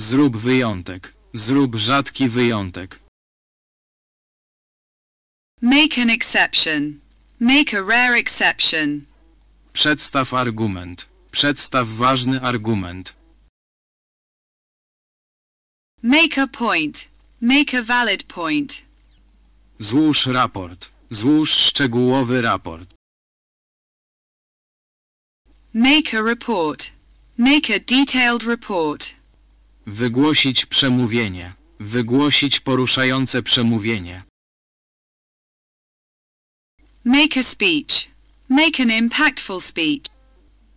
Zrób wyjątek. Zrób rzadki wyjątek. Make an exception. Make a rare exception. Przedstaw argument. Przedstaw ważny argument. Make a point. Make a valid point. Złóż raport. Złóż szczegółowy raport. Make a report. Make a detailed report. Wygłosić przemówienie. Wygłosić poruszające przemówienie. Make a speech. Make an impactful speech.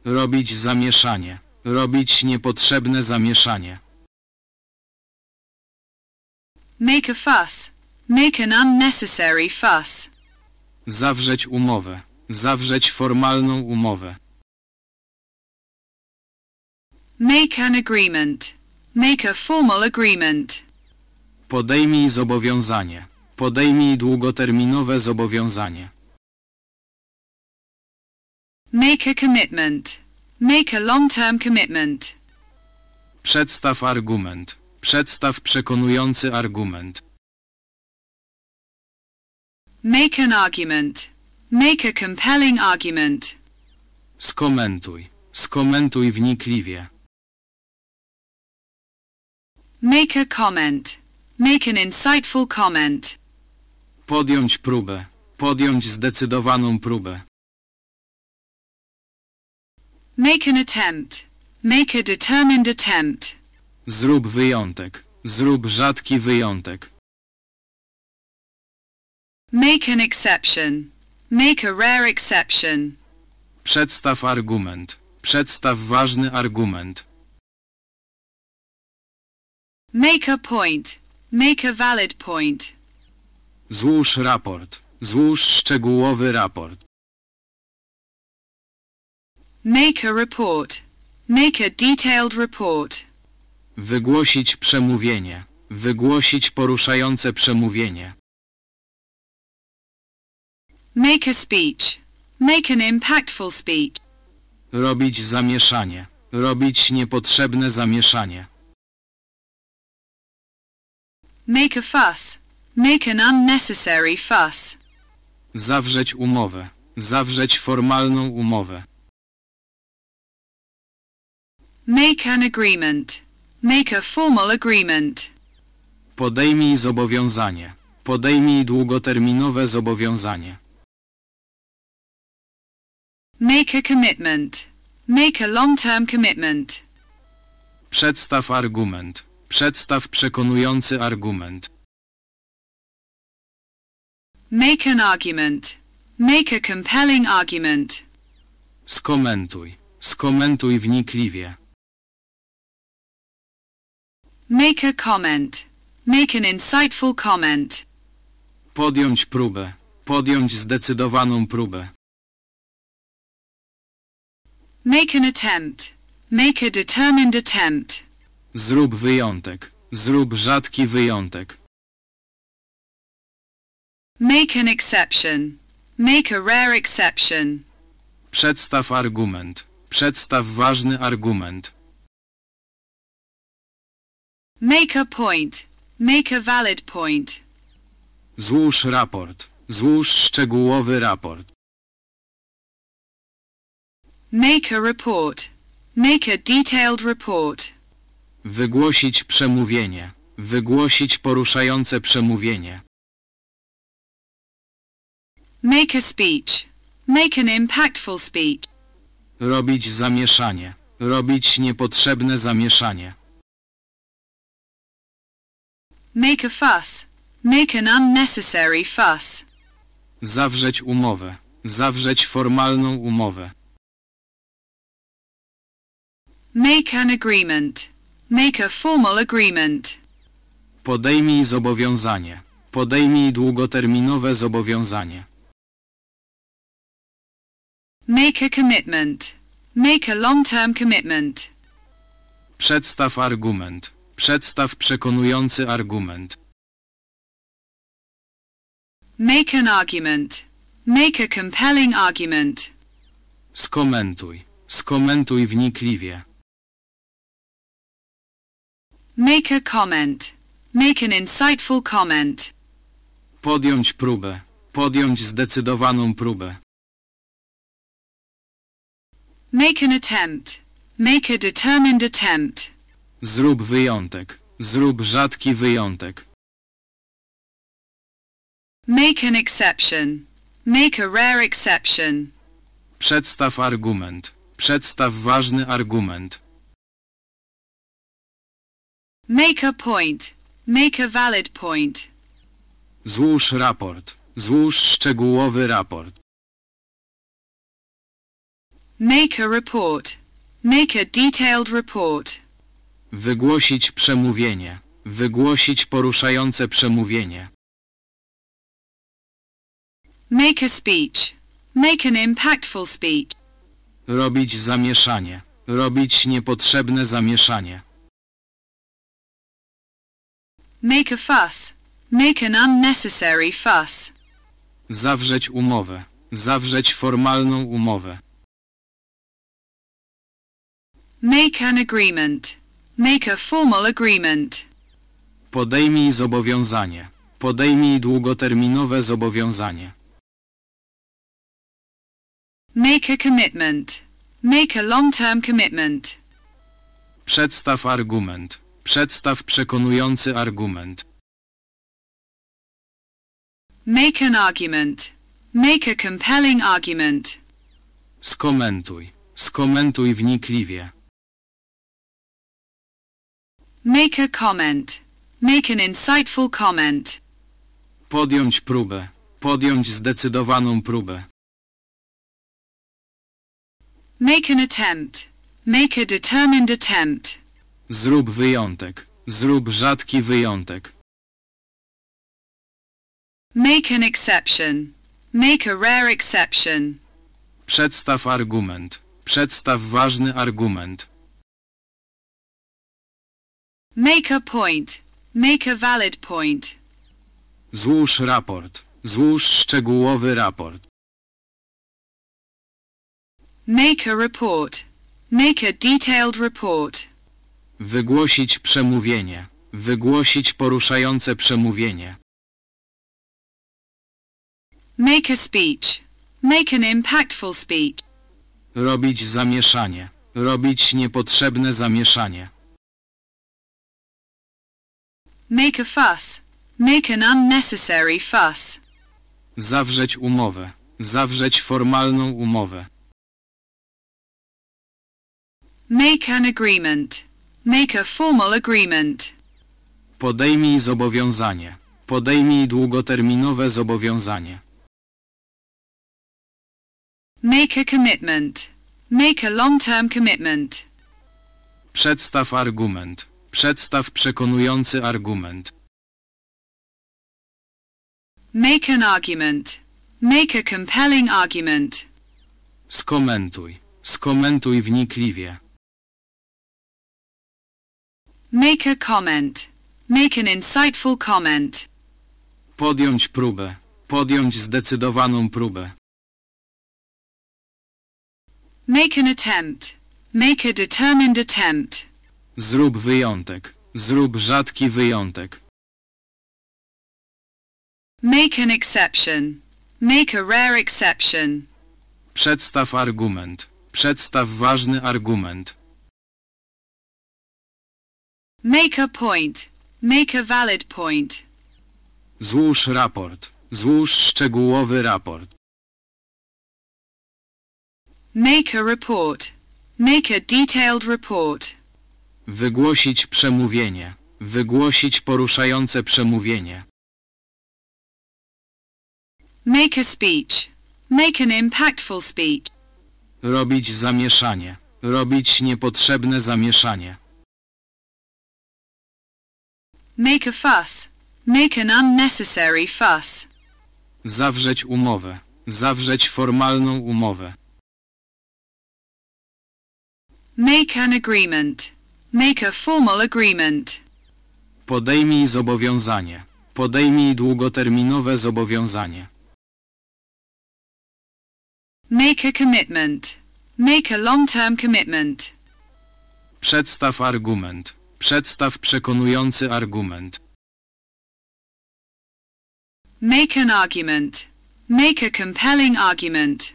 Robić zamieszanie. Robić niepotrzebne zamieszanie. Make a fuss. Make an unnecessary fuss. Zawrzeć umowę. Zawrzeć formalną umowę. Make an agreement. Make a formal agreement. Podejmij zobowiązanie. Podejmij długoterminowe zobowiązanie. Make a commitment. Make a long-term commitment. Przedstaw argument. Przedstaw przekonujący argument. Make an argument. Make a compelling argument. Skomentuj. Skomentuj wnikliwie. Make a comment. Make an insightful comment. Podjąć próbę. Podjąć zdecydowaną próbę. Make an attempt. Make a determined attempt. Zrób wyjątek. Zrób rzadki wyjątek. Make an exception. Make a rare exception. Przedstaw argument. Przedstaw ważny argument. Make a point. Make a valid point. Złóż raport. Złóż szczegółowy raport. Make a report. Make a detailed report. Wygłosić przemówienie. Wygłosić poruszające przemówienie. Make a speech. Make an impactful speech. Robić zamieszanie. Robić niepotrzebne zamieszanie. Make a fuss. Make an unnecessary fuss. Zawrzeć umowę. Zawrzeć formalną umowę. Make an agreement. Make a formal agreement. Podejmij zobowiązanie. Podejmij długoterminowe zobowiązanie. Make a commitment. Make a long-term commitment. Przedstaw argument. Przedstaw przekonujący argument. Make an argument. Make a compelling argument. Skomentuj. Skomentuj wnikliwie. Make a comment. Make an insightful comment. Podjąć próbę. Podjąć zdecydowaną próbę. Make an attempt. Make a determined attempt. Zrób wyjątek. Zrób rzadki wyjątek. Make an exception. Make a rare exception. Przedstaw argument. Przedstaw ważny argument. Make a point. Make a valid point. Złóż raport. Złóż szczegółowy raport. Make a report. Make a detailed report. Wygłosić przemówienie. Wygłosić poruszające przemówienie. Make a speech. Make an impactful speech. Robić zamieszanie. Robić niepotrzebne zamieszanie. Make a fuss. Make an unnecessary fuss. Zawrzeć umowę. Zawrzeć formalną umowę. Make an agreement. Make a formal agreement. Podejmij zobowiązanie. Podejmij długoterminowe zobowiązanie. Make a commitment. Make a long-term commitment. Przedstaw argument. Przedstaw przekonujący argument. Make an argument. Make a compelling argument. Skomentuj. Skomentuj wnikliwie. Make a comment. Make an insightful comment. Podjąć próbę. Podjąć zdecydowaną próbę. Make an attempt. Make a determined attempt. Zrób wyjątek. Zrób rzadki wyjątek. Make an exception. Make a rare exception. Przedstaw argument. Przedstaw ważny argument. Make a point. Make a valid point. Złóż raport. Złóż szczegółowy raport. Make a report. Make a detailed report. Wygłosić przemówienie. Wygłosić poruszające przemówienie. Make a speech. Make an impactful speech. Robić zamieszanie. Robić niepotrzebne zamieszanie. Make a fuss. Make an unnecessary fuss. Zawrzeć umowę. Zawrzeć formalną umowę. Make an agreement. Make a formal agreement. Podejmij zobowiązanie. Podejmij długoterminowe zobowiązanie. Make a commitment. Make a long-term commitment. Przedstaw argument. Przedstaw przekonujący argument. Make an argument. Make a compelling argument. Skomentuj. Skomentuj wnikliwie. Make a comment. Make an insightful comment. Podjąć próbę. Podjąć zdecydowaną próbę. Make an attempt. Make a determined attempt. Zrób wyjątek. Zrób rzadki wyjątek. Make an exception. Make a rare exception. Przedstaw argument. Przedstaw ważny argument. Make a point. Make a valid point. Złóż raport. Złóż szczegółowy raport. Make a report. Make a detailed report. Wygłosić przemówienie. Wygłosić poruszające przemówienie. Make a speech. Make an impactful speech. Robić zamieszanie. Robić niepotrzebne zamieszanie. Make a fuss. Make an unnecessary fuss. Zawrzeć umowę. Zawrzeć formalną umowę. Make an agreement. Make a formal agreement. Podejmij zobowiązanie. Podejmij długoterminowe zobowiązanie. Make a commitment. Make a long-term commitment. Przedstaw argument. Przedstaw przekonujący argument. Make an argument. Make a compelling argument. Skomentuj. Skomentuj wnikliwie. Make a comment. Make an insightful comment. Podjąć próbę. Podjąć zdecydowaną próbę. Make an attempt. Make a determined attempt. Zrób wyjątek. Zrób rzadki wyjątek. Make an exception. Make a rare exception. Przedstaw argument. Przedstaw ważny argument. Make a point. Make a valid point. Złóż raport. Złóż szczegółowy raport. Make a report. Make a detailed report. Wygłosić przemówienie. Wygłosić poruszające przemówienie. Make a speech. Make an impactful speech. Robić zamieszanie. Robić niepotrzebne zamieszanie. Make a fuss. Make an unnecessary fuss. Zawrzeć umowę. Zawrzeć formalną umowę. Make an agreement. Make a formal agreement. Podejmij zobowiązanie. Podejmij długoterminowe zobowiązanie. Make a commitment. Make a long-term commitment. Przedstaw argument. Przedstaw przekonujący argument. Make an argument. Make a compelling argument.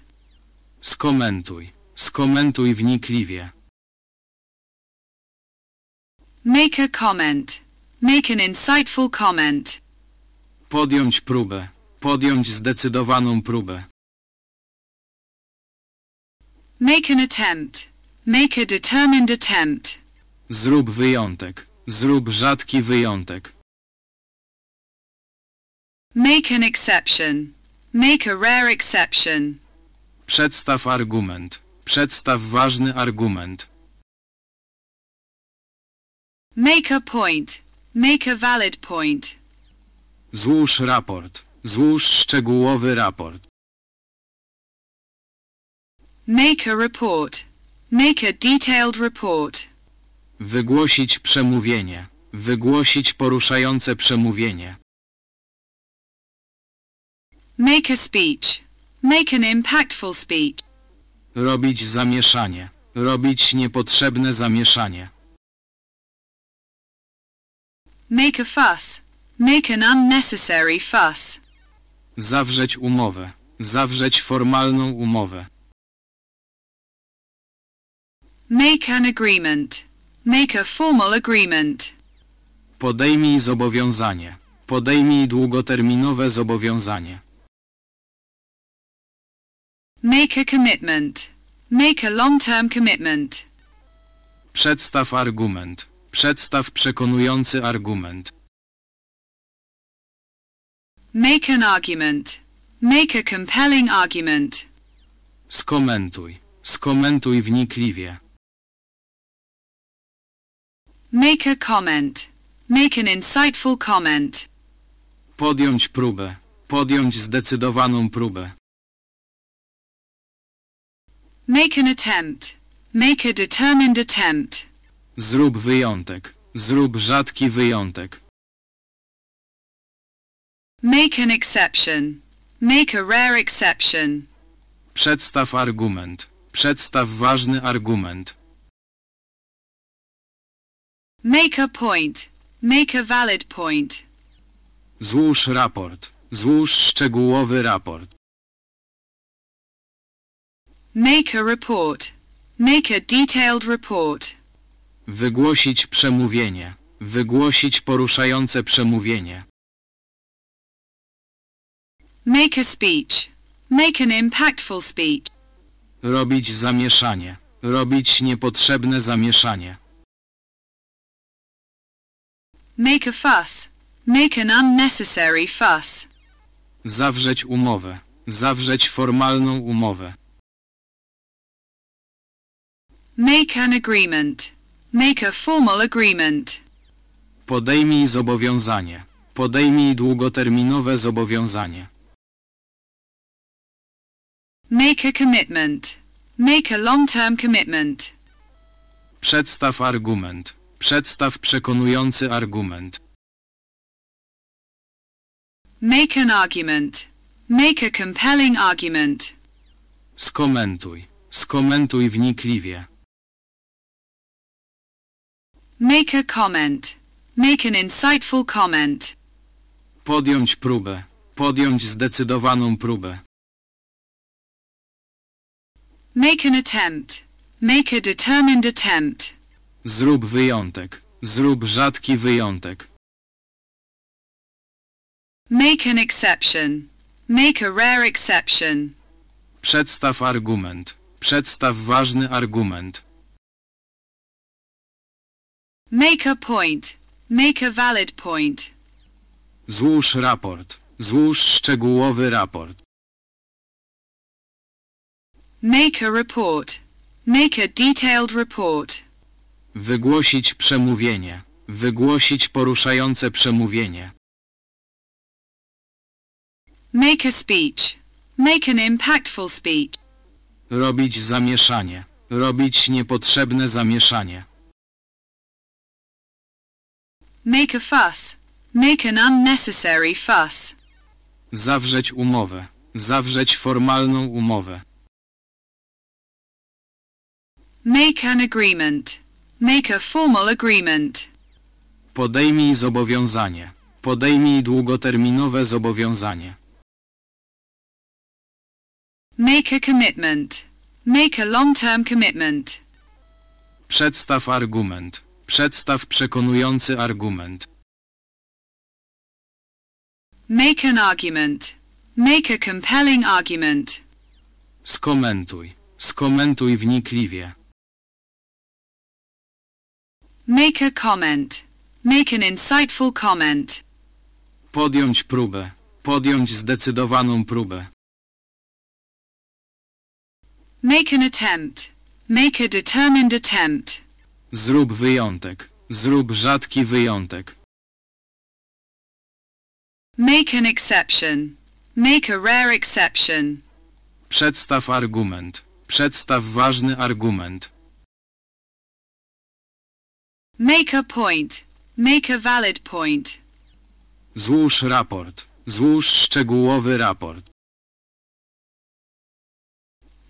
Skomentuj. Skomentuj wnikliwie. Make a comment. Make an insightful comment. Podjąć próbę. Podjąć zdecydowaną próbę. Make an attempt. Make a determined attempt. Zrób wyjątek. Zrób rzadki wyjątek. Make an exception. Make a rare exception. Przedstaw argument. Przedstaw ważny argument. Make a point. Make a valid point. Złóż raport. Złóż szczegółowy raport. Make a report. Make a detailed report. Wygłosić przemówienie. Wygłosić poruszające przemówienie. Make a speech. Make an impactful speech. Robić zamieszanie. Robić niepotrzebne zamieszanie. Make a fuss. Make an unnecessary fuss. Zawrzeć umowę. Zawrzeć formalną umowę. Make an agreement. Make a formal agreement. Podejmij zobowiązanie. Podejmij długoterminowe zobowiązanie. Make a commitment. Make a long-term commitment. Przedstaw argument. Przedstaw przekonujący argument. Make an argument. Make a compelling argument. Skomentuj. Skomentuj wnikliwie. Make a comment. Make an insightful comment. Podjąć próbę. Podjąć zdecydowaną próbę. Make an attempt. Make a determined attempt. Zrób wyjątek. Zrób rzadki wyjątek. Make an exception. Make a rare exception. Przedstaw argument. Przedstaw ważny argument. Make a point. Make a valid point. Złóż raport. Złóż szczegółowy raport. Make a report. Make a detailed report. Wygłosić przemówienie. Wygłosić poruszające przemówienie. Make a speech. Make an impactful speech. Robić zamieszanie. Robić niepotrzebne zamieszanie. Make a fuss. Make an unnecessary fuss. Zawrzeć umowę. Zawrzeć formalną umowę. Make an agreement. Make a formal agreement. Podejmij zobowiązanie. Podejmij długoterminowe zobowiązanie. Make a commitment. Make a long-term commitment. Przedstaw argument. Przedstaw przekonujący argument. Make an argument. Make a compelling argument. Skomentuj. Skomentuj wnikliwie. Make a comment. Make an insightful comment. Podjąć próbę. Podjąć zdecydowaną próbę. Make an attempt. Make a determined attempt. Zrób wyjątek. Zrób rzadki wyjątek. Make an exception. Make a rare exception. Przedstaw argument. Przedstaw ważny argument. Make a point. Make a valid point. Złóż raport. Złóż szczegółowy raport. Make a report. Make a detailed report. Wygłosić przemówienie. Wygłosić poruszające przemówienie. Make a speech. Make an impactful speech. Robić zamieszanie. Robić niepotrzebne zamieszanie. Make a fuss. Make an unnecessary fuss. Zawrzeć umowę. Zawrzeć formalną umowę. Make an agreement. Make a formal agreement. Podejmij zobowiązanie. Podejmij długoterminowe zobowiązanie. Make a commitment. Make a long-term commitment. Przedstaw argument. Przedstaw przekonujący argument. Make an argument. Make a compelling argument. Skomentuj. Skomentuj wnikliwie. Make a comment. Make an insightful comment. Podjąć próbę. Podjąć zdecydowaną próbę. Make an attempt. Make a determined attempt. Zrób wyjątek. Zrób rzadki wyjątek. Make an exception. Make a rare exception. Przedstaw argument. Przedstaw ważny argument. Make a point. Make a valid point. Złóż raport. Złóż szczegółowy raport.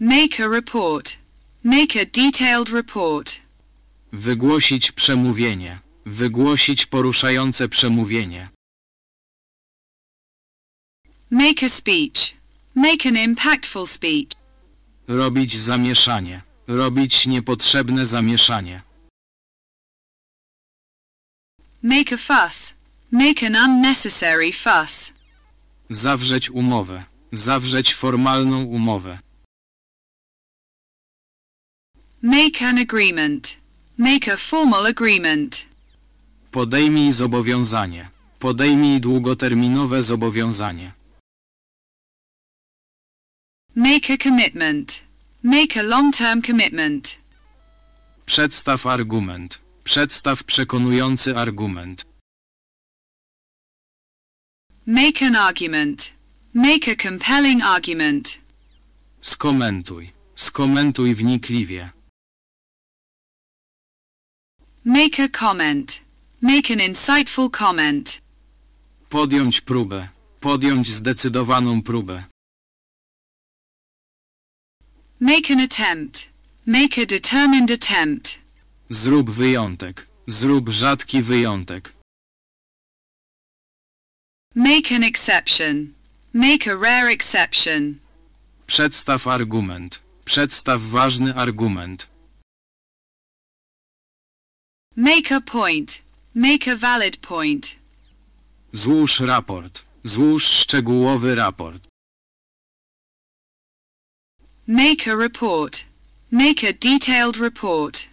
Make a report. Make a detailed report. Wygłosić przemówienie. Wygłosić poruszające przemówienie. Make a speech. Make an impactful speech. Robić zamieszanie. Robić niepotrzebne zamieszanie. Make a fuss. Make an unnecessary fuss. Zawrzeć umowę. Zawrzeć formalną umowę. Make an agreement. Make a formal agreement. Podejmij zobowiązanie. Podejmij długoterminowe zobowiązanie. Make a commitment. Make a long-term commitment. Przedstaw argument. Przedstaw przekonujący argument. Make an argument. Make a compelling argument. Skomentuj. Skomentuj wnikliwie. Make a comment. Make an insightful comment. Podjąć próbę. Podjąć zdecydowaną próbę. Make an attempt. Make a determined attempt. Zrób wyjątek. Zrób rzadki wyjątek. Make an exception. Make a rare exception. Przedstaw argument. Przedstaw ważny argument. Make a point. Make a valid point. Złóż raport. Złóż szczegółowy raport. Make a report. Make a detailed report.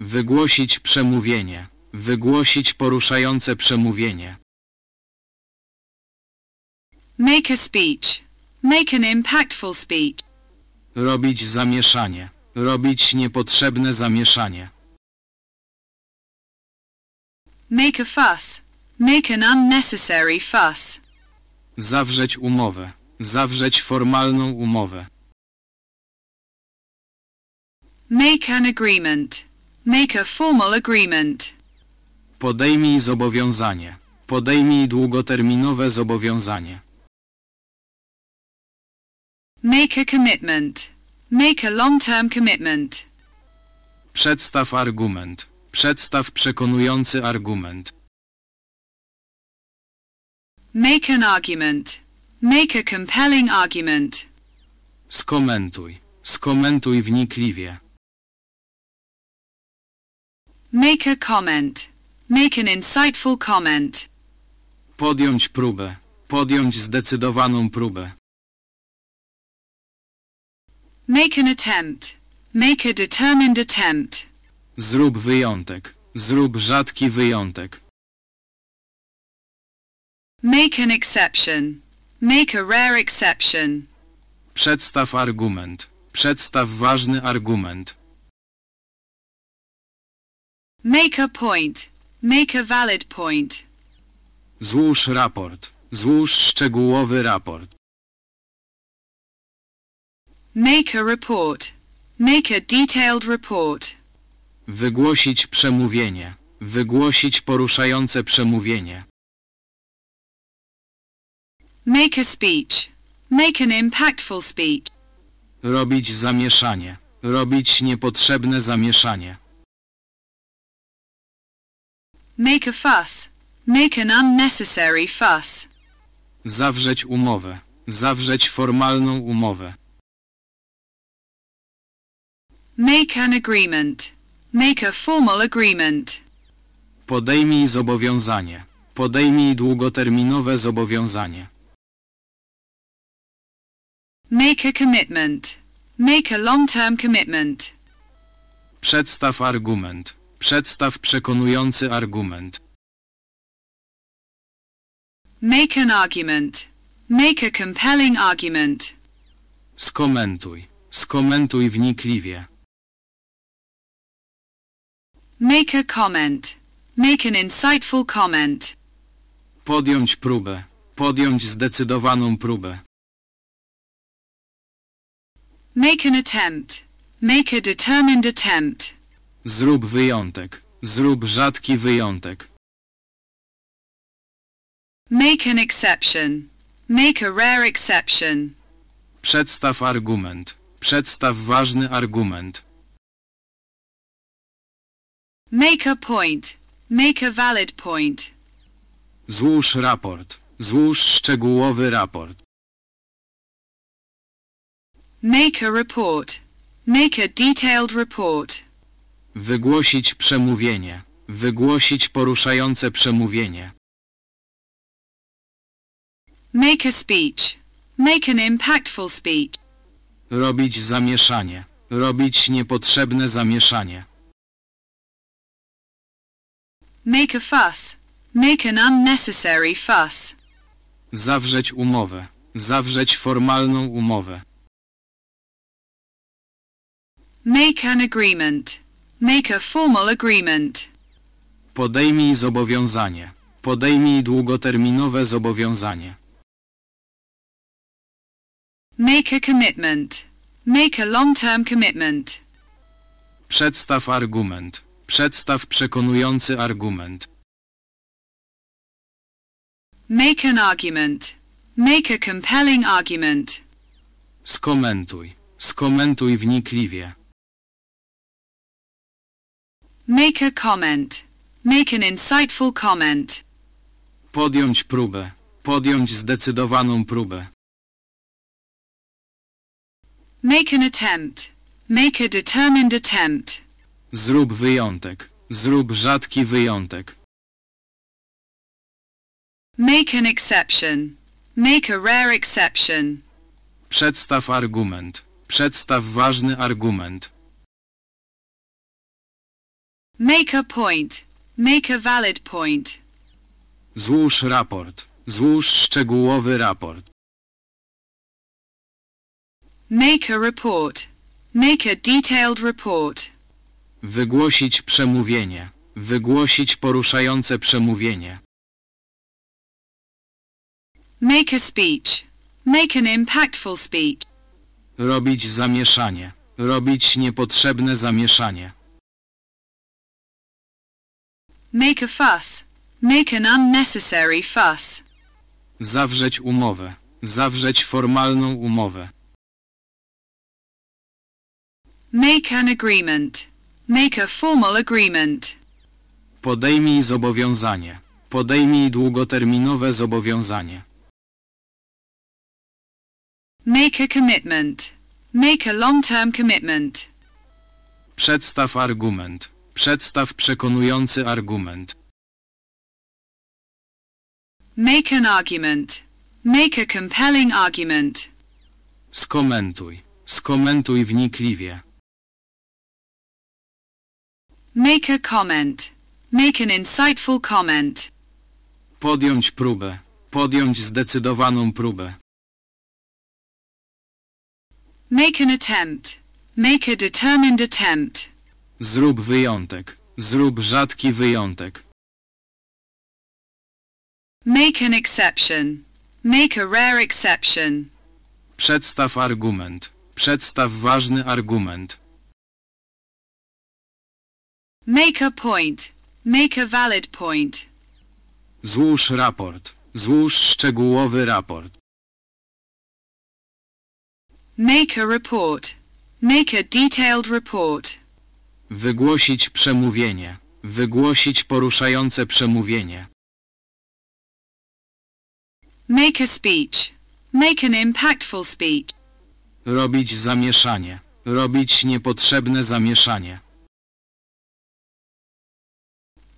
Wygłosić przemówienie. Wygłosić poruszające przemówienie. Make a speech. Make an impactful speech. Robić zamieszanie. Robić niepotrzebne zamieszanie. Make a fuss. Make an unnecessary fuss. Zawrzeć umowę. Zawrzeć formalną umowę. Make an agreement. Make a formal agreement. Podejmij zobowiązanie. Podejmij długoterminowe zobowiązanie. Make a commitment. Make a long-term commitment. Przedstaw argument. Przedstaw przekonujący argument. Make an argument. Make a compelling argument. Skomentuj. Skomentuj wnikliwie. Make a comment. Make an insightful comment. Podjąć próbę. Podjąć zdecydowaną próbę. Make an attempt. Make a determined attempt. Zrób wyjątek. Zrób rzadki wyjątek. Make an exception. Make a rare exception. Przedstaw argument. Przedstaw ważny argument. Make a point. Make a valid point. Złóż raport. Złóż szczegółowy raport. Make a report. Make a detailed report. Wygłosić przemówienie. Wygłosić poruszające przemówienie. Make a speech. Make an impactful speech. Robić zamieszanie. Robić niepotrzebne zamieszanie. Make a fuss. Make an unnecessary fuss. Zawrzeć umowę. Zawrzeć formalną umowę. Make an agreement. Make a formal agreement. Podejmij zobowiązanie. Podejmij długoterminowe zobowiązanie. Make a commitment. Make a long-term commitment. Przedstaw argument. Przedstaw przekonujący argument. Make an argument. Make a compelling argument. Skomentuj. Skomentuj wnikliwie. Make a comment. Make an insightful comment. Podjąć próbę. Podjąć zdecydowaną próbę. Make an attempt. Make a determined attempt. Zrób wyjątek. Zrób rzadki wyjątek. Make an exception. Make a rare exception. Przedstaw argument. Przedstaw ważny argument. Make a point. Make a valid point. Złóż raport. Złóż szczegółowy raport. Make a report. Make a detailed report. Wygłosić przemówienie. Wygłosić poruszające przemówienie. Make a speech. Make an impactful speech. Robić zamieszanie. Robić niepotrzebne zamieszanie. Make a fuss. Make an unnecessary fuss. Zawrzeć umowę. Zawrzeć formalną umowę. Make an agreement. Make a formal agreement. Podejmij zobowiązanie. Podejmij długoterminowe zobowiązanie. Make a commitment. Make a long-term commitment. Przedstaw argument. Przedstaw przekonujący argument. Make an argument. Make a compelling argument. Skomentuj. Skomentuj wnikliwie. Make a comment. Make an insightful comment. Podjąć próbę. Podjąć zdecydowaną próbę. Make an attempt. Make a determined attempt. Zrób wyjątek. Zrób rzadki wyjątek. Make an exception. Make a rare exception. Przedstaw argument. Przedstaw ważny argument. Make a point. Make a valid point. Złóż raport. Złóż szczegółowy raport. Make a report. Make a detailed report. Wygłosić przemówienie. Wygłosić poruszające przemówienie. Make a speech. Make an impactful speech. Robić zamieszanie. Robić niepotrzebne zamieszanie. Make a fuss. Make an unnecessary fuss. Zawrzeć umowę. Zawrzeć formalną umowę. Make an agreement. Make a formal agreement. Podejmij zobowiązanie. Podejmij długoterminowe zobowiązanie. Make a commitment. Make a long-term commitment. Przedstaw argument. Przedstaw przekonujący argument. Make an argument. Make a compelling argument. Skomentuj. Skomentuj wnikliwie. Make a comment. Make an insightful comment. Podjąć próbę. Podjąć zdecydowaną próbę. Make an attempt. Make a determined attempt. Zrób wyjątek. Zrób rzadki wyjątek. Make an exception. Make a rare exception. Przedstaw argument. Przedstaw ważny argument. Make a point. Make a valid point. Złóż raport. Złóż szczegółowy raport. Make a report. Make a detailed report. Wygłosić przemówienie. Wygłosić poruszające przemówienie. Make a speech. Make an impactful speech. Robić zamieszanie. Robić niepotrzebne zamieszanie.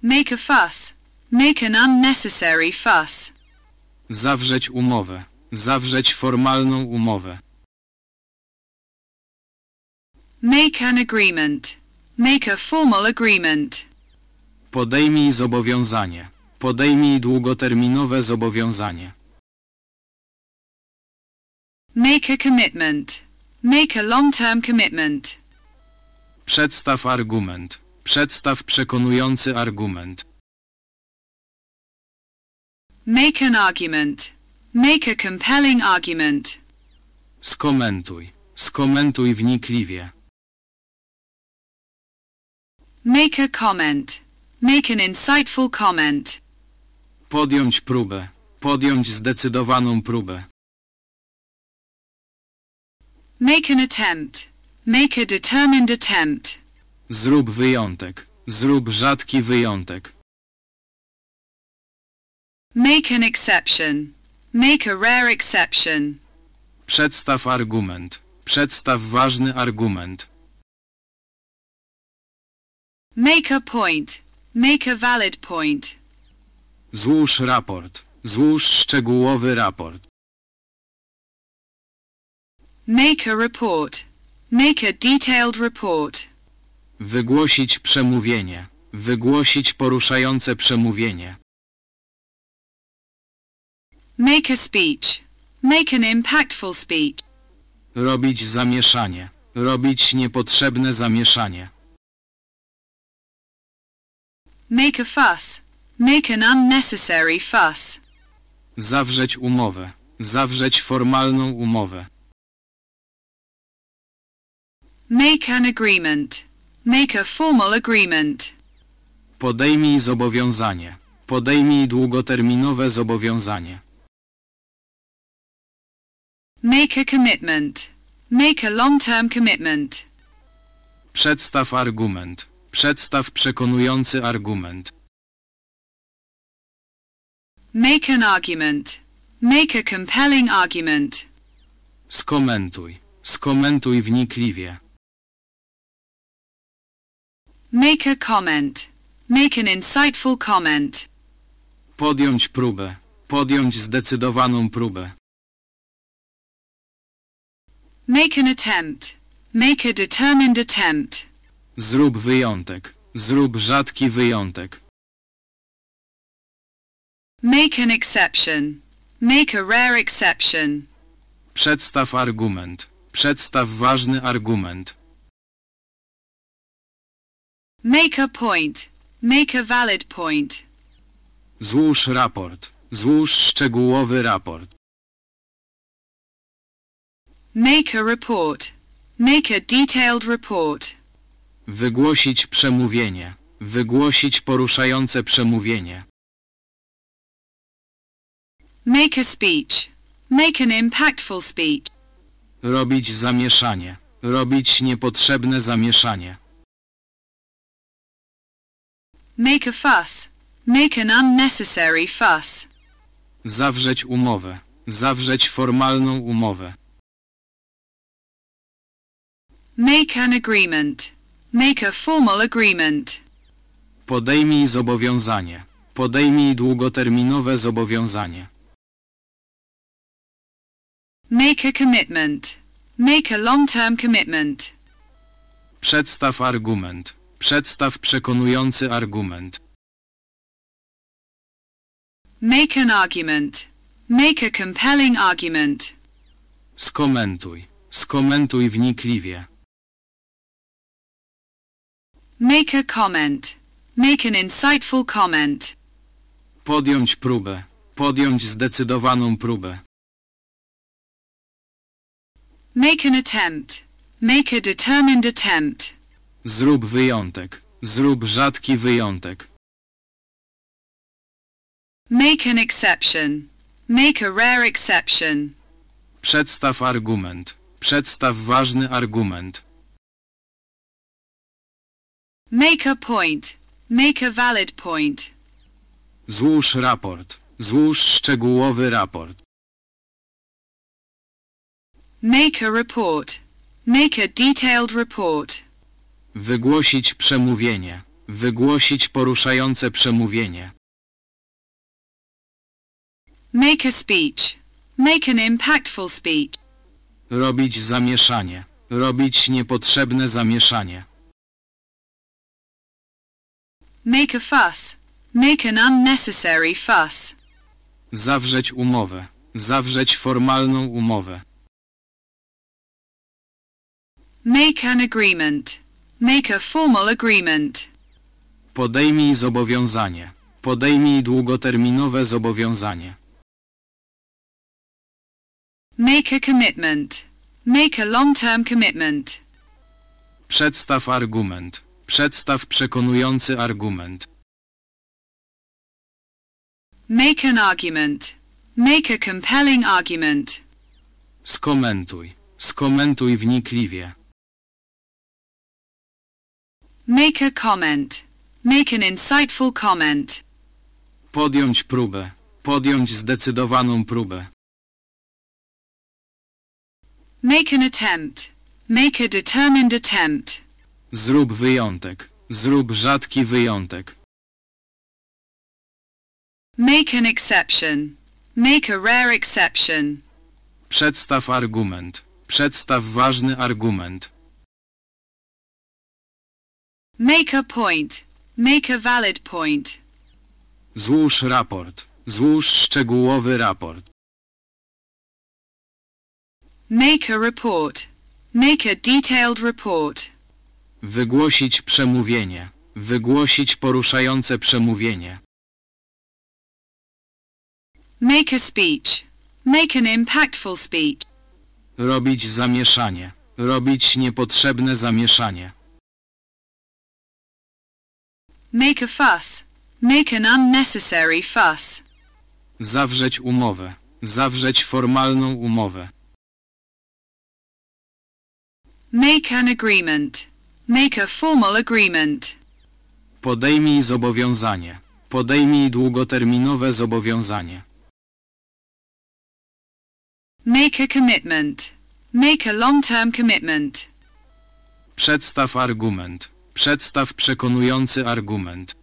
Make a fuss. Make an unnecessary fuss. Zawrzeć umowę. Zawrzeć formalną umowę. Make an agreement. Make a formal agreement. Podejmij zobowiązanie. Podejmij długoterminowe zobowiązanie. Make a commitment. Make a long-term commitment. Przedstaw argument. Przedstaw przekonujący argument. Make an argument. Make a compelling argument. Skomentuj. Skomentuj wnikliwie. Make a comment. Make an insightful comment. Podjąć próbę. Podjąć zdecydowaną próbę. Make an attempt. Make a determined attempt. Zrób wyjątek. Zrób rzadki wyjątek. Make an exception. Make a rare exception. Przedstaw argument. Przedstaw ważny argument. Make a point. Make a valid point. Złóż raport. Złóż szczegółowy raport. Make a report. Make a detailed report. Wygłosić przemówienie. Wygłosić poruszające przemówienie. Make a speech. Make an impactful speech. Robić zamieszanie. Robić niepotrzebne zamieszanie. Make a fuss. Make an unnecessary fuss. Zawrzeć umowę. Zawrzeć formalną umowę. Make an agreement. Make a formal agreement. Podejmij zobowiązanie. Podejmij długoterminowe zobowiązanie. Make a commitment. Make a long-term commitment. Przedstaw argument. Przedstaw przekonujący argument. Make an argument. Make a compelling argument. Skomentuj. Skomentuj wnikliwie. Make a comment. Make an insightful comment. Podjąć próbę. Podjąć zdecydowaną próbę. Make an attempt. Make a determined attempt. Zrób wyjątek. Zrób rzadki wyjątek. Make an exception. Make a rare exception. Przedstaw argument. Przedstaw ważny argument. Make a point. Make a valid point. Złóż raport. Złóż szczegółowy raport. Make a report. Make a detailed report. Wygłosić przemówienie. Wygłosić poruszające przemówienie. Make a speech. Make an impactful speech. Robić zamieszanie. Robić niepotrzebne zamieszanie. Make a fuss. Make an unnecessary fuss. Zawrzeć umowę. Zawrzeć formalną umowę. Make an agreement. Make a formal agreement. Podejmij zobowiązanie. Podejmij długoterminowe zobowiązanie. Make a commitment. Make a long-term commitment. Przedstaw argument. Przedstaw przekonujący argument. Make an argument. Make a compelling argument. Skomentuj. Skomentuj wnikliwie. Make a comment. Make an insightful comment. Podjąć próbę. Podjąć zdecydowaną próbę. Make an attempt. Make a determined attempt. Zrób wyjątek. Zrób rzadki wyjątek. Make an exception. Make a rare exception. Przedstaw argument. Przedstaw ważny argument. Make a point. Make a valid point. Złóż raport. Złóż szczegółowy raport. Make a report. Make a detailed report. Wygłosić przemówienie. Wygłosić poruszające przemówienie. Make a speech. Make an impactful speech. Robić zamieszanie. Robić niepotrzebne zamieszanie. Make a fuss. Make an unnecessary fuss. Zawrzeć umowę. Zawrzeć formalną umowę. Make an agreement. Make a formal agreement. Podejmij zobowiązanie. Podejmij długoterminowe zobowiązanie. Make a commitment. Make a long-term commitment. Przedstaw argument. Przedstaw przekonujący argument. Make an argument. Make a compelling argument. Skomentuj. Skomentuj wnikliwie. Make a comment. Make an insightful comment. Podjąć próbę. Podjąć zdecydowaną próbę. Make an attempt. Make a determined attempt. Zrób wyjątek. Zrób rzadki wyjątek. Make an exception. Make a rare exception. Przedstaw argument. Przedstaw ważny argument. Make a point. Make a valid point. Złóż raport. Złóż szczegółowy raport. Make a report. Make a detailed report. Wygłosić przemówienie. Wygłosić poruszające przemówienie. Make a speech. Make an impactful speech. Robić zamieszanie. Robić niepotrzebne zamieszanie. Make a fuss. Make an unnecessary fuss. Zawrzeć umowę. Zawrzeć formalną umowę. Make an agreement. Make a formal agreement. Podejmij zobowiązanie. Podejmij długoterminowe zobowiązanie. Make a commitment. Make a long-term commitment. Przedstaw argument. Przedstaw przekonujący argument.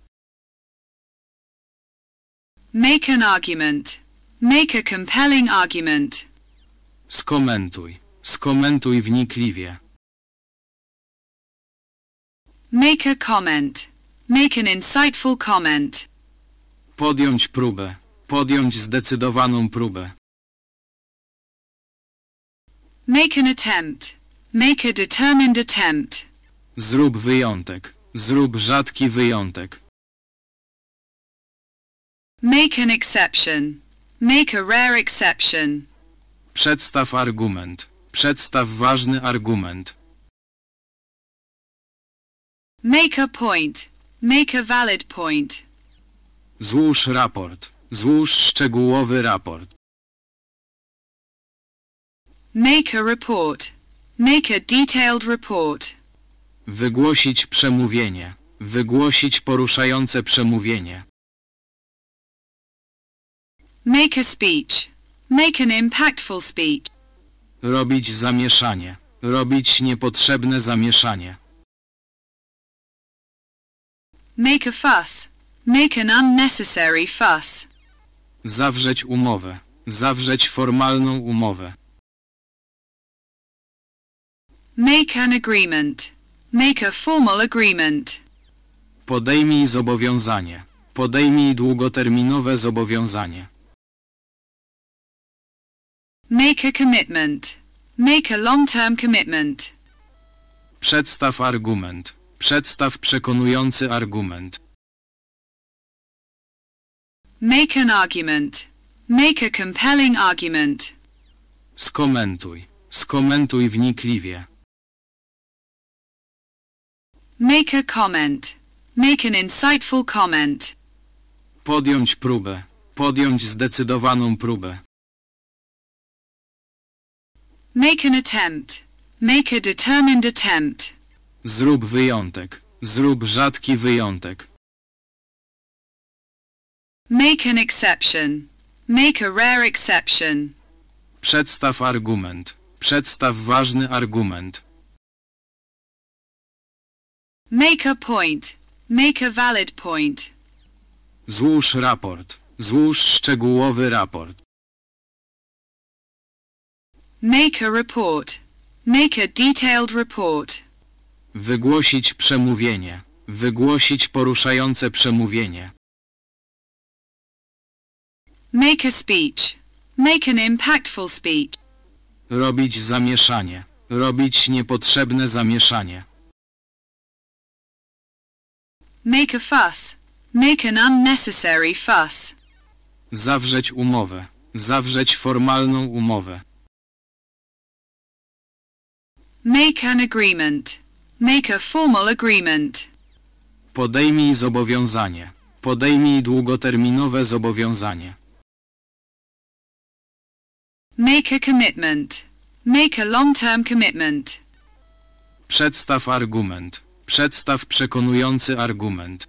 Make an argument. Make a compelling argument. Skomentuj. Skomentuj wnikliwie. Make a comment. Make an insightful comment. Podjąć próbę. Podjąć zdecydowaną próbę. Make an attempt. Make a determined attempt. Zrób wyjątek. Zrób rzadki wyjątek. Make an exception. Make a rare exception. Przedstaw argument. Przedstaw ważny argument. Make a point. Make a valid point. Złóż raport. Złóż szczegółowy raport. Make a report. Make a detailed report. Wygłosić przemówienie. Wygłosić poruszające przemówienie. Make a speech. Make an impactful speech. Robić zamieszanie. Robić niepotrzebne zamieszanie. Make a fuss. Make an unnecessary fuss. Zawrzeć umowę. Zawrzeć formalną umowę. Make an agreement. Make a formal agreement. Podejmij zobowiązanie. Podejmij długoterminowe zobowiązanie. Make a commitment. Make a long-term commitment. Przedstaw argument. Przedstaw przekonujący argument. Make an argument. Make a compelling argument. Skomentuj. Skomentuj wnikliwie. Make a comment. Make an insightful comment. Podjąć próbę. Podjąć zdecydowaną próbę. Make an attempt. Make a determined attempt. Zrób wyjątek. Zrób rzadki wyjątek. Make an exception. Make a rare exception. Przedstaw argument. Przedstaw ważny argument. Make a point. Make a valid point. Złóż raport. Złóż szczegółowy raport. Make a report. Make a detailed report. Wygłosić przemówienie. Wygłosić poruszające przemówienie. Make a speech. Make an impactful speech. Robić zamieszanie. Robić niepotrzebne zamieszanie. Make a fuss. Make an unnecessary fuss. Zawrzeć umowę. Zawrzeć formalną umowę. Make an agreement. Make a formal agreement. Podejmij zobowiązanie. Podejmij długoterminowe zobowiązanie. Make a commitment. Make a long-term commitment. Przedstaw argument. Przedstaw przekonujący argument.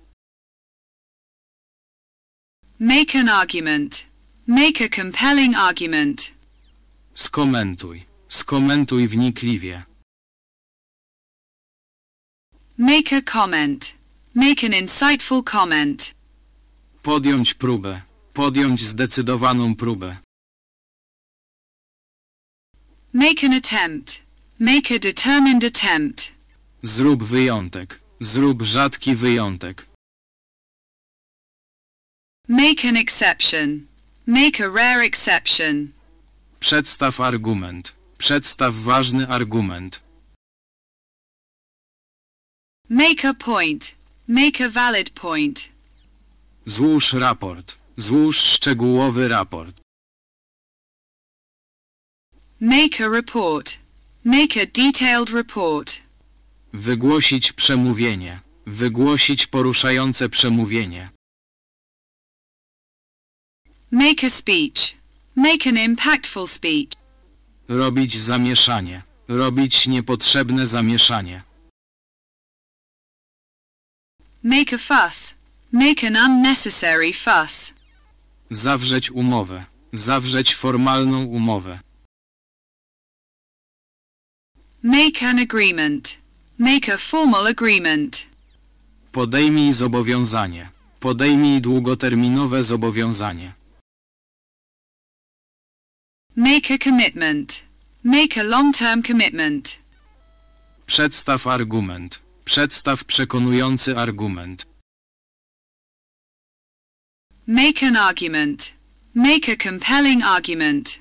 Make an argument. Make a compelling argument. Skomentuj. Skomentuj wnikliwie. Make a comment. Make an insightful comment. Podjąć próbę. Podjąć zdecydowaną próbę. Make an attempt. Make a determined attempt. Zrób wyjątek. Zrób rzadki wyjątek. Make an exception. Make a rare exception. Przedstaw argument. Przedstaw ważny argument. Make a point. Make a valid point. Złóż raport. Złóż szczegółowy raport. Make a report. Make a detailed report. Wygłosić przemówienie. Wygłosić poruszające przemówienie. Make a speech. Make an impactful speech. Robić zamieszanie. Robić niepotrzebne zamieszanie. Make a fuss. Make an unnecessary fuss. Zawrzeć umowę. Zawrzeć formalną umowę. Make an agreement. Make a formal agreement. Podejmij zobowiązanie. Podejmij długoterminowe zobowiązanie. Make a commitment. Make a long-term commitment. Przedstaw argument. Przedstaw przekonujący argument. Make an argument. Make a compelling argument.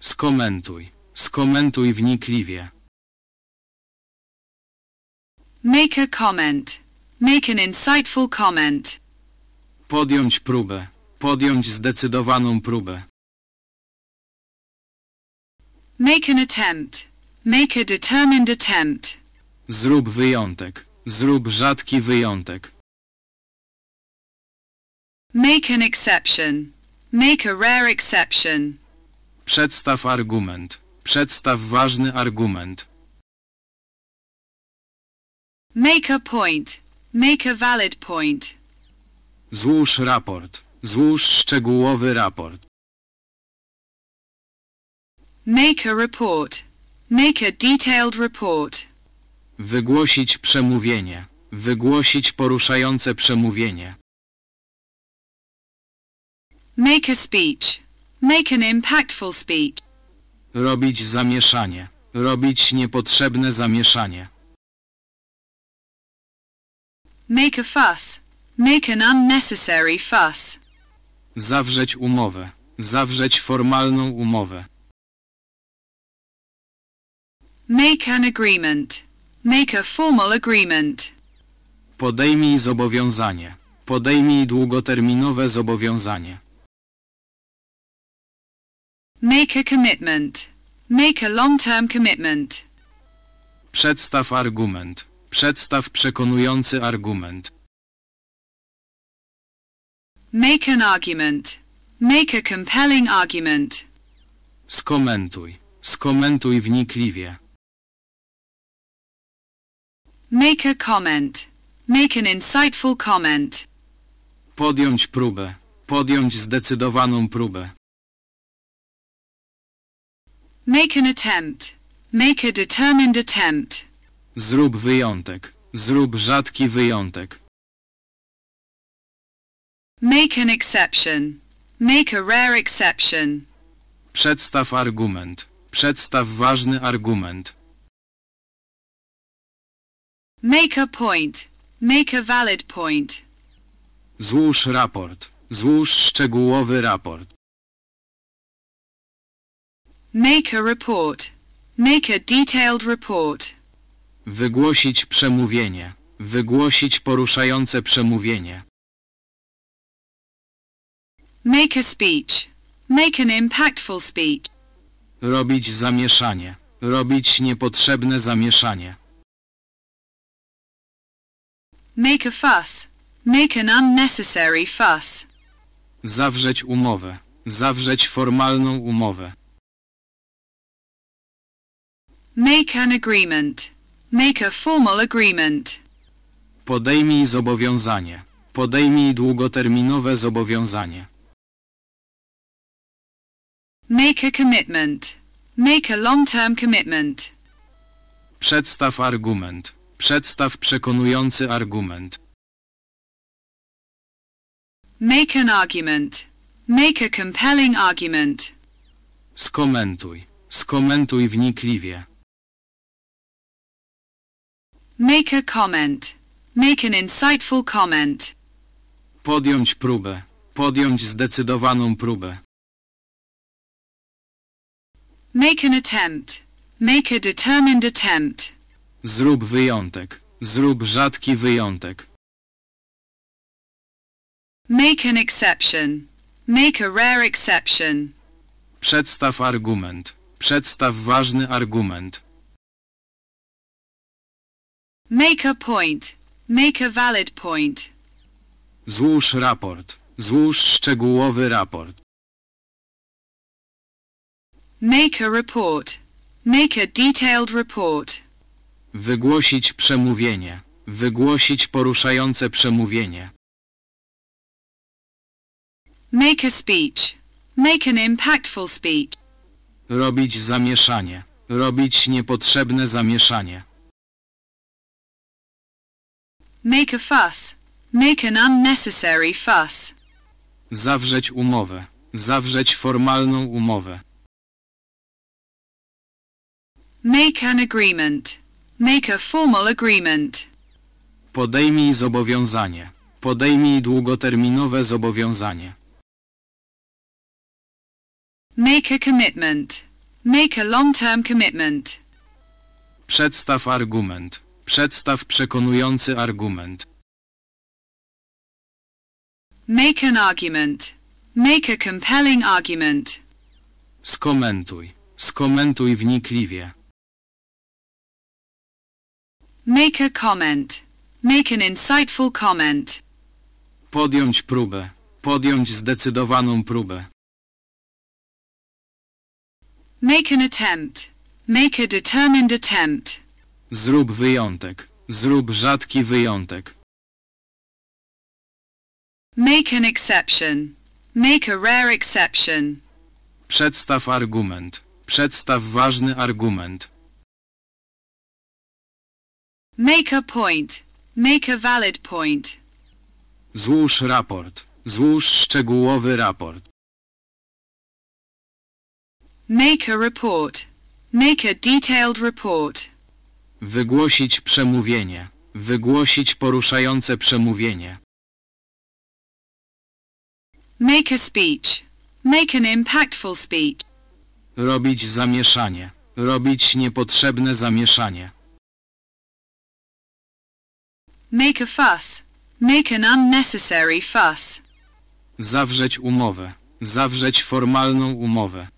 Skomentuj. Skomentuj wnikliwie. Make a comment. Make an insightful comment. Podjąć próbę. Podjąć zdecydowaną próbę. Make an attempt. Make a determined attempt. Zrób wyjątek. Zrób rzadki wyjątek. Make an exception. Make a rare exception. Przedstaw argument. Przedstaw ważny argument. Make a point. Make a valid point. Złóż raport. Złóż szczegółowy raport. Make a report. Make a detailed report. Wygłosić przemówienie. Wygłosić poruszające przemówienie. Make a speech. Make an impactful speech. Robić zamieszanie. Robić niepotrzebne zamieszanie. Make a fuss. Make an unnecessary fuss. Zawrzeć umowę. Zawrzeć formalną umowę. Make an agreement. Make a formal agreement. Podejmij zobowiązanie. Podejmij długoterminowe zobowiązanie. Make a commitment. Make a long-term commitment. Przedstaw argument. Przedstaw przekonujący argument. Make an argument. Make a compelling argument. Skomentuj. Skomentuj wnikliwie. Make a comment. Make an insightful comment. Podjąć próbę. Podjąć zdecydowaną próbę. Make an attempt. Make a determined attempt. Zrób wyjątek. Zrób rzadki wyjątek. Make an exception. Make a rare exception. Przedstaw argument. Przedstaw ważny argument. Make a point. Make a valid point. Złóż raport. Złóż szczegółowy raport. Make a report. Make a detailed report. Wygłosić przemówienie. Wygłosić poruszające przemówienie. Make a speech. Make an impactful speech. Robić zamieszanie. Robić niepotrzebne zamieszanie. Make a fuss. Make an unnecessary fuss. Zawrzeć umowę. Zawrzeć formalną umowę. Make an agreement. Make a formal agreement. Podejmij zobowiązanie. Podejmij długoterminowe zobowiązanie. Make a commitment. Make a long-term commitment. Przedstaw argument. Przedstaw przekonujący argument. Make an argument. Make a compelling argument. Skomentuj. Skomentuj wnikliwie. Make a comment. Make an insightful comment. Podjąć próbę. Podjąć zdecydowaną próbę. Make an attempt. Make a determined attempt. Zrób wyjątek. Zrób rzadki wyjątek. Make an exception. Make a rare exception. Przedstaw argument. Przedstaw ważny argument. Make a point. Make a valid point. Złóż raport. Złóż szczegółowy raport. Make a report. Make a detailed report. Wygłosić przemówienie. Wygłosić poruszające przemówienie. Make a speech. Make an impactful speech. Robić zamieszanie. Robić niepotrzebne zamieszanie. Make a fuss. Make an unnecessary fuss. Zawrzeć umowę. Zawrzeć formalną umowę. Make an agreement. Make a formal agreement. Podejmij zobowiązanie. Podejmij długoterminowe zobowiązanie. Make a commitment. Make a long-term commitment. Przedstaw argument. Przedstaw przekonujący argument. Make an argument. Make a compelling argument. Skomentuj. Skomentuj wnikliwie. Make a comment. Make an insightful comment. Podjąć próbę. Podjąć zdecydowaną próbę. Make an attempt. Make a determined attempt. Zrób wyjątek. Zrób rzadki wyjątek. Make an exception. Make a rare exception. Przedstaw argument. Przedstaw ważny argument. Make a point. Make a valid point. Złóż raport. Złóż szczegółowy raport. Make a report. Make a detailed report. Wygłosić przemówienie. Wygłosić poruszające przemówienie. Make a speech. Make an impactful speech. Robić zamieszanie. Robić niepotrzebne zamieszanie. Make a fuss. Make an unnecessary fuss. Zawrzeć umowę. Zawrzeć formalną umowę.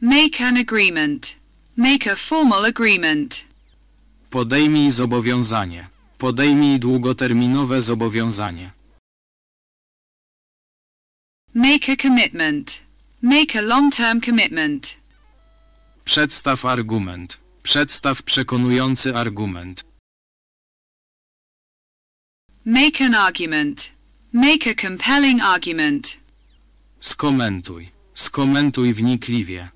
Make an agreement. Make a formal agreement. Podejmij zobowiązanie. Podejmij długoterminowe zobowiązanie. Make a commitment. Make a long-term commitment. Przedstaw argument. Przedstaw przekonujący argument. Make an argument. Make a compelling argument. Skomentuj. Skomentuj wnikliwie.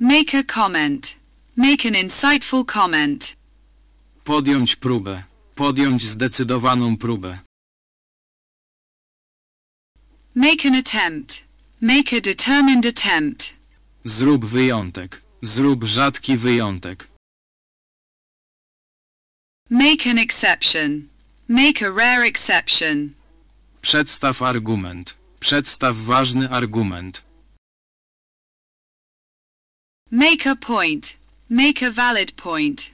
Make a comment. Make an insightful comment. Podjąć próbę. Podjąć zdecydowaną próbę. Make an attempt. Make a determined attempt. Zrób wyjątek. Zrób rzadki wyjątek. Make an exception. Make a rare exception. Przedstaw argument. Przedstaw ważny argument. Make a point. Make a valid point.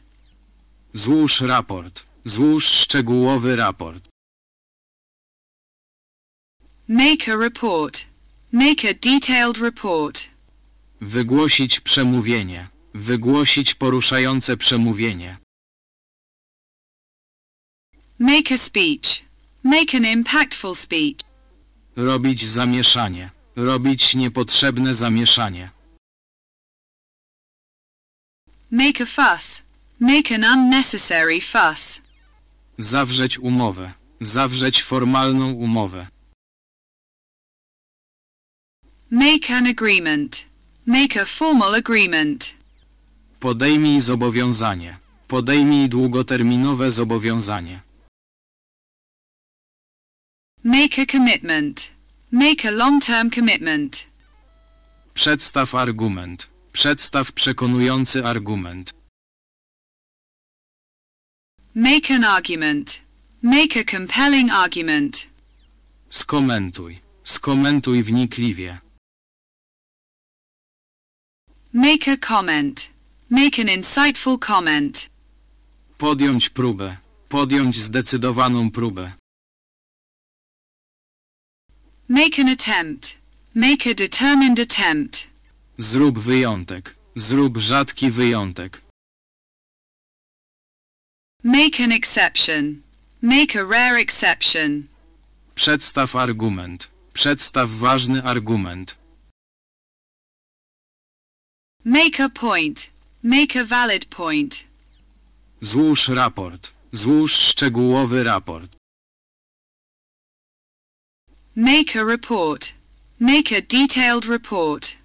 Złóż raport. Złóż szczegółowy raport. Make a report. Make a detailed report. Wygłosić przemówienie. Wygłosić poruszające przemówienie. Make a speech. Make an impactful speech. Robić zamieszanie. Robić niepotrzebne zamieszanie. Make a fuss. Make an unnecessary fuss. Zawrzeć umowę. Zawrzeć formalną umowę. Make an agreement. Make a formal agreement. Podejmij zobowiązanie. Podejmij długoterminowe zobowiązanie. Make a commitment. Make a long-term commitment. Przedstaw argument. Przedstaw przekonujący argument. Make an argument. Make a compelling argument. Skomentuj. Skomentuj wnikliwie. Make a comment. Make an insightful comment. Podjąć próbę. Podjąć zdecydowaną próbę. Make an attempt. Make a determined attempt. Zrób wyjątek. Zrób rzadki wyjątek. Make an exception. Make a rare exception. Przedstaw argument. Przedstaw ważny argument. Make a point. Make a valid point. Złóż raport. Złóż szczegółowy raport. Make a report. Make a detailed report.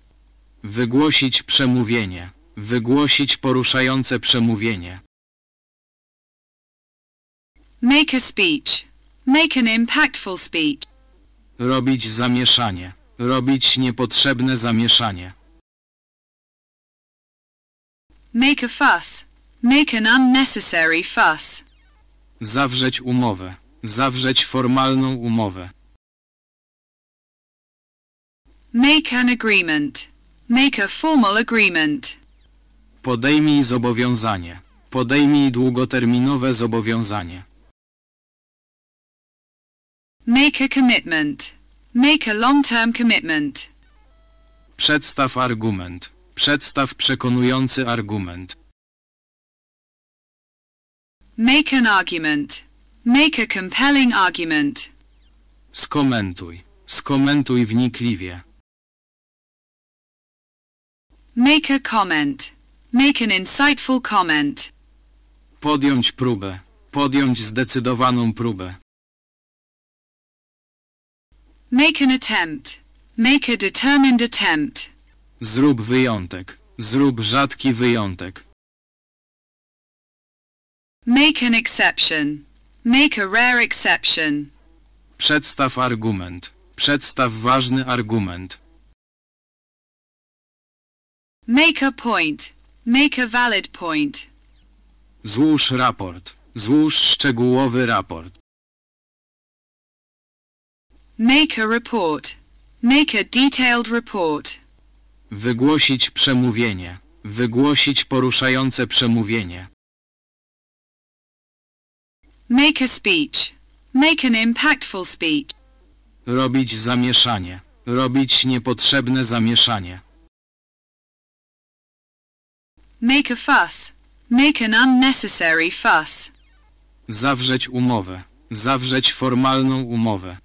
Wygłosić przemówienie. Wygłosić poruszające przemówienie. Make a speech. Make an impactful speech. Robić zamieszanie. Robić niepotrzebne zamieszanie. Make a fuss. Make an unnecessary fuss. Zawrzeć umowę. Zawrzeć formalną umowę. Make an agreement. Make a formal agreement. Podejmij zobowiązanie. Podejmij długoterminowe zobowiązanie. Make a commitment. Make a long-term commitment. Przedstaw argument. Przedstaw przekonujący argument. Make an argument. Make a compelling argument. Skomentuj. Skomentuj wnikliwie. Make a comment. Make an insightful comment. Podjąć próbę. Podjąć zdecydowaną próbę. Make an attempt. Make a determined attempt. Zrób wyjątek. Zrób rzadki wyjątek. Make an exception. Make a rare exception. Przedstaw argument. Przedstaw ważny argument. Make a point. Make a valid point. Złóż raport. Złóż szczegółowy raport. Make a report. Make a detailed report. Wygłosić przemówienie. Wygłosić poruszające przemówienie. Make a speech. Make an impactful speech. Robić zamieszanie. Robić niepotrzebne zamieszanie. Make a fuss. Make an unnecessary fuss. Zawrzeć umowę. Zawrzeć formalną umowę.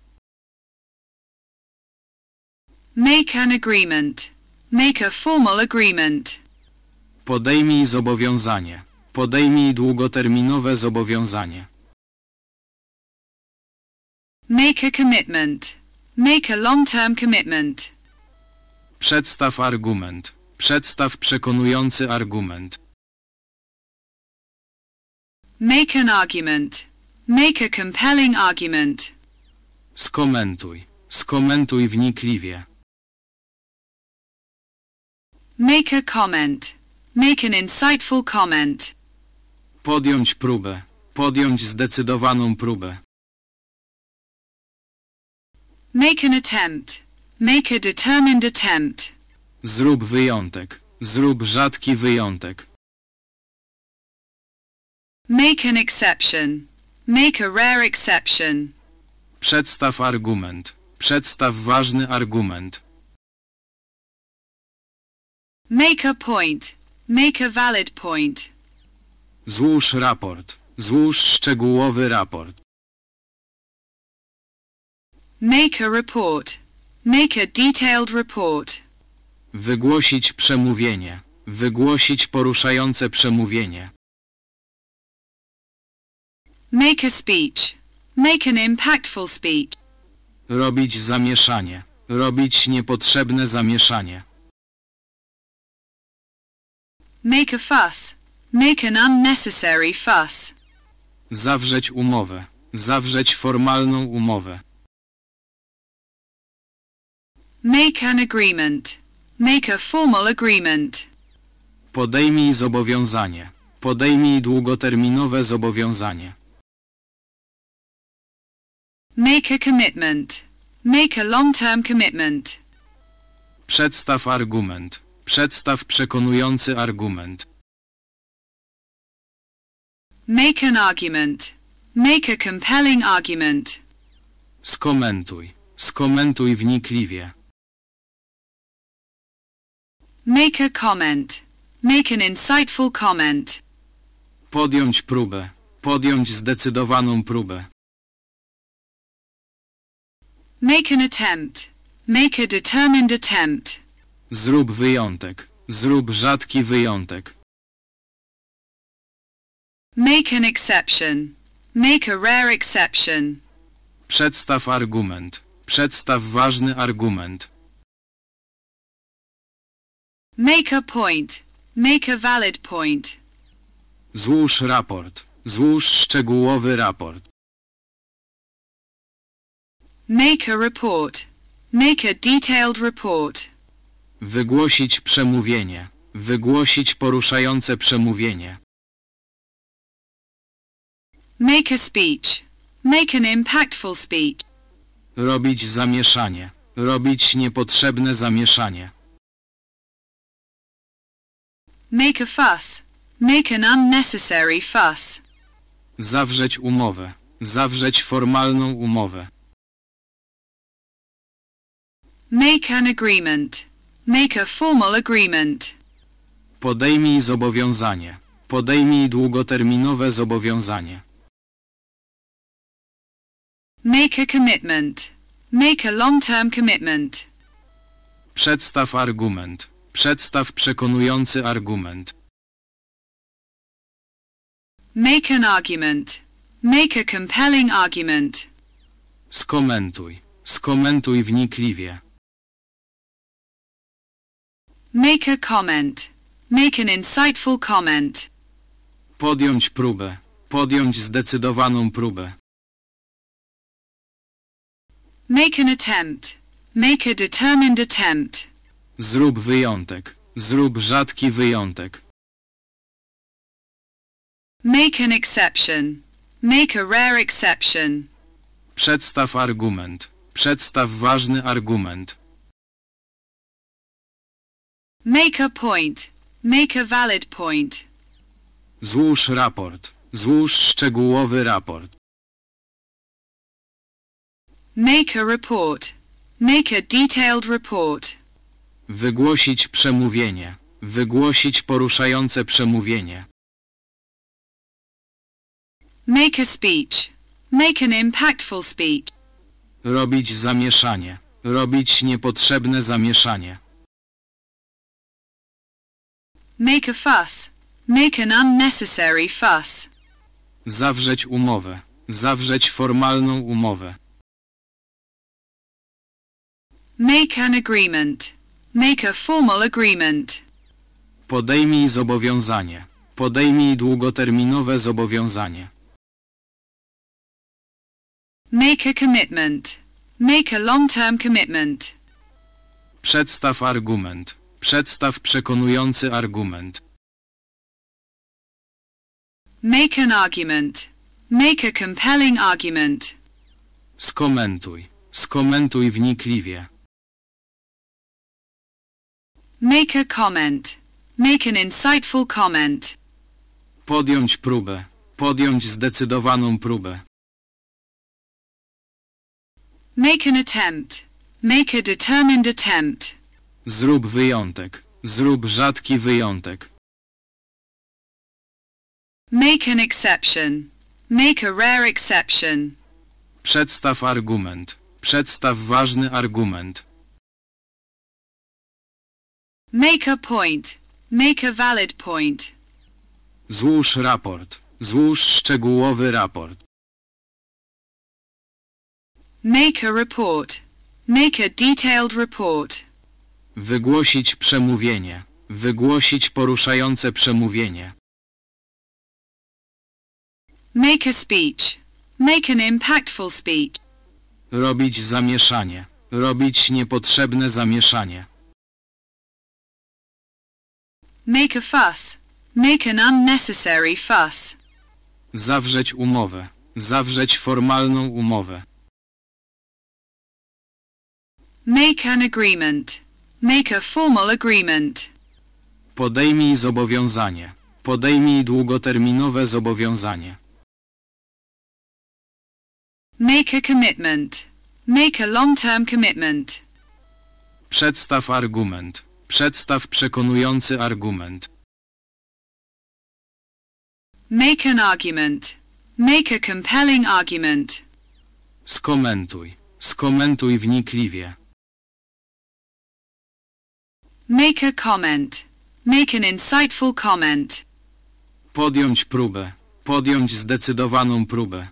Make an agreement. Make a formal agreement. Podejmij zobowiązanie. Podejmij długoterminowe zobowiązanie. Make a commitment. Make a long-term commitment. Przedstaw argument. Przedstaw przekonujący argument. Make an argument. Make a compelling argument. Skomentuj. Skomentuj wnikliwie. Make a comment. Make an insightful comment. Podjąć próbę. Podjąć zdecydowaną próbę. Make an attempt. Make a determined attempt. Zrób wyjątek. Zrób rzadki wyjątek. Make an exception. Make a rare exception. Przedstaw argument. Przedstaw ważny argument. Make a point. Make a valid point. Złóż raport. Złóż szczegółowy raport. Make a report. Make a detailed report. Wygłosić przemówienie. Wygłosić poruszające przemówienie. Make a speech. Make an impactful speech. Robić zamieszanie. Robić niepotrzebne zamieszanie. Make a fuss. Make an unnecessary fuss. Zawrzeć umowę. Zawrzeć formalną umowę. Make an agreement. Make a formal agreement. Podejmij zobowiązanie. Podejmij długoterminowe zobowiązanie. Make a commitment. Make a long-term commitment. Przedstaw argument. Przedstaw przekonujący argument. Make an argument. Make a compelling argument. Skomentuj. Skomentuj wnikliwie. Make a comment. Make an insightful comment. Podjąć próbę. Podjąć zdecydowaną próbę. Make an attempt. Make a determined attempt. Zrób wyjątek. Zrób rzadki wyjątek. Make an exception. Make a rare exception. Przedstaw argument. Przedstaw ważny argument. Make a point. Make a valid point. Złóż raport. Złóż szczegółowy raport. Make a report. Make a detailed report. Wygłosić przemówienie. Wygłosić poruszające przemówienie. Make a speech. Make an impactful speech. Robić zamieszanie. Robić niepotrzebne zamieszanie. Make a fuss. Make an unnecessary fuss. Zawrzeć umowę. Zawrzeć formalną umowę. Make an agreement. Make a formal agreement. Podejmij zobowiązanie. Podejmij długoterminowe zobowiązanie. Make a commitment. Make a long-term commitment. Przedstaw argument. Przedstaw przekonujący argument. Make an argument. Make a compelling argument. Skomentuj. Skomentuj wnikliwie. Make a comment. Make an insightful comment. Podjąć próbę. Podjąć zdecydowaną próbę. Make an attempt. Make a determined attempt. Zrób wyjątek. Zrób rzadki wyjątek. Make an exception. Make a rare exception. Przedstaw argument. Przedstaw ważny argument. Make a point. Make a valid point. Złóż raport. Złóż szczegółowy raport. Make a report. Make a detailed report. Wygłosić przemówienie. Wygłosić poruszające przemówienie. Make a speech. Make an impactful speech. Robić zamieszanie. Robić niepotrzebne zamieszanie. Make a fuss. Make an unnecessary fuss. Zawrzeć umowę. Zawrzeć formalną umowę. Make an agreement. Make a formal agreement. Podejmij zobowiązanie. Podejmij długoterminowe zobowiązanie. Make a commitment. Make a long-term commitment. Przedstaw argument. Przedstaw przekonujący argument. Make an argument. Make a compelling argument. Skomentuj. Skomentuj wnikliwie. Make a comment. Make an insightful comment. Podjąć próbę. Podjąć zdecydowaną próbę. Make an attempt. Make a determined attempt. Zrób wyjątek. Zrób rzadki wyjątek. Make an exception. Make a rare exception. Przedstaw argument. Przedstaw ważny argument. Make a point. Make a valid point. Złóż raport. Złóż szczegółowy raport. Make a report. Make a detailed report. Wygłosić przemówienie. Wygłosić poruszające przemówienie. Make a speech. Make an impactful speech. Robić zamieszanie. Robić niepotrzebne zamieszanie. Make a fuss. Make an unnecessary fuss. Zawrzeć umowę. Zawrzeć formalną umowę. Make an agreement. Make a formal agreement. Podejmij zobowiązanie. Podejmij długoterminowe zobowiązanie. Make a commitment. Make a long-term commitment. Przedstaw argument. Przedstaw przekonujący argument. Make an argument. Make a compelling argument. Skomentuj. Skomentuj wnikliwie. Make a comment. Make an insightful comment. Podjąć próbę. Podjąć zdecydowaną próbę.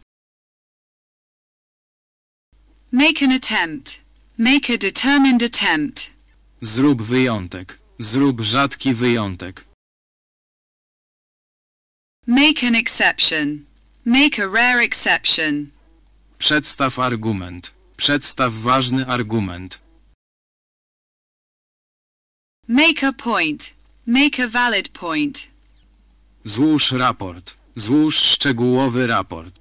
Make an attempt. Make a determined attempt. Zrób wyjątek. Zrób rzadki wyjątek. Make an exception. Make a rare exception. Przedstaw argument. Przedstaw ważny argument. Make a point. Make a valid point. Złóż raport. Złóż szczegółowy raport.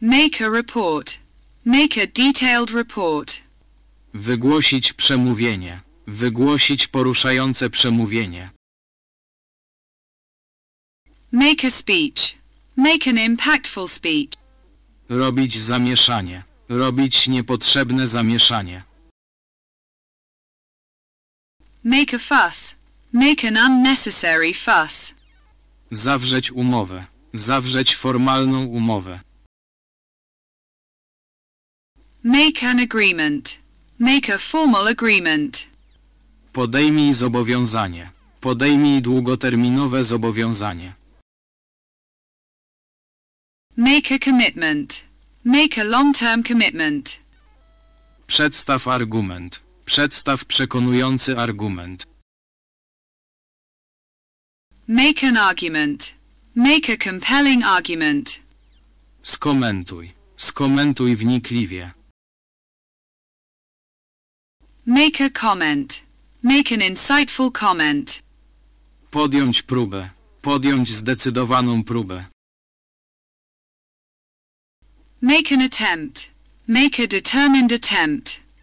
Make a report. Make a detailed report. Wygłosić przemówienie. Wygłosić poruszające przemówienie. Make a speech. Make an impactful speech. Robić zamieszanie. Robić niepotrzebne zamieszanie. Make a fuss. Make an unnecessary fuss. Zawrzeć umowę. Zawrzeć formalną umowę. Make an agreement. Make a formal agreement. Podejmij zobowiązanie. Podejmij długoterminowe zobowiązanie. Make a commitment. Make a long-term commitment. Przedstaw argument. Przedstaw przekonujący argument. Make an argument. Make a compelling argument. Skomentuj. Skomentuj wnikliwie. Make a comment. Make an insightful comment. Podjąć próbę. Podjąć zdecydowaną próbę. Make an attempt. Make a determined attempt.